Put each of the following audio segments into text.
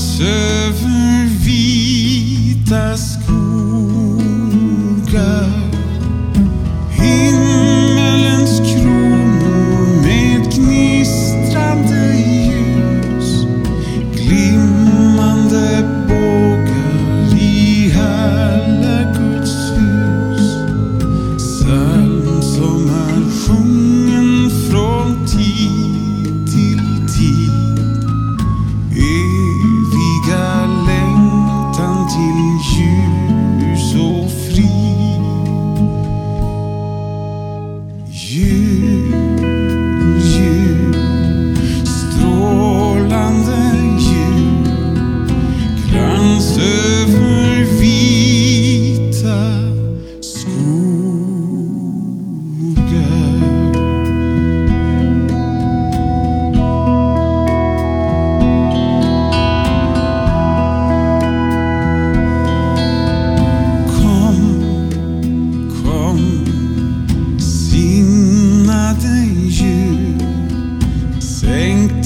se veut vite à ce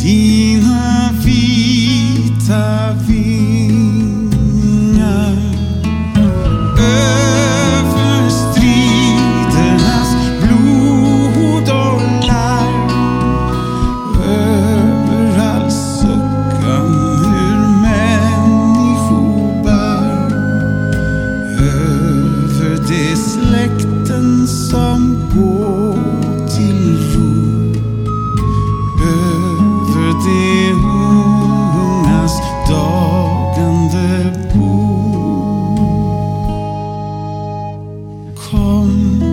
divina vita vinha. home.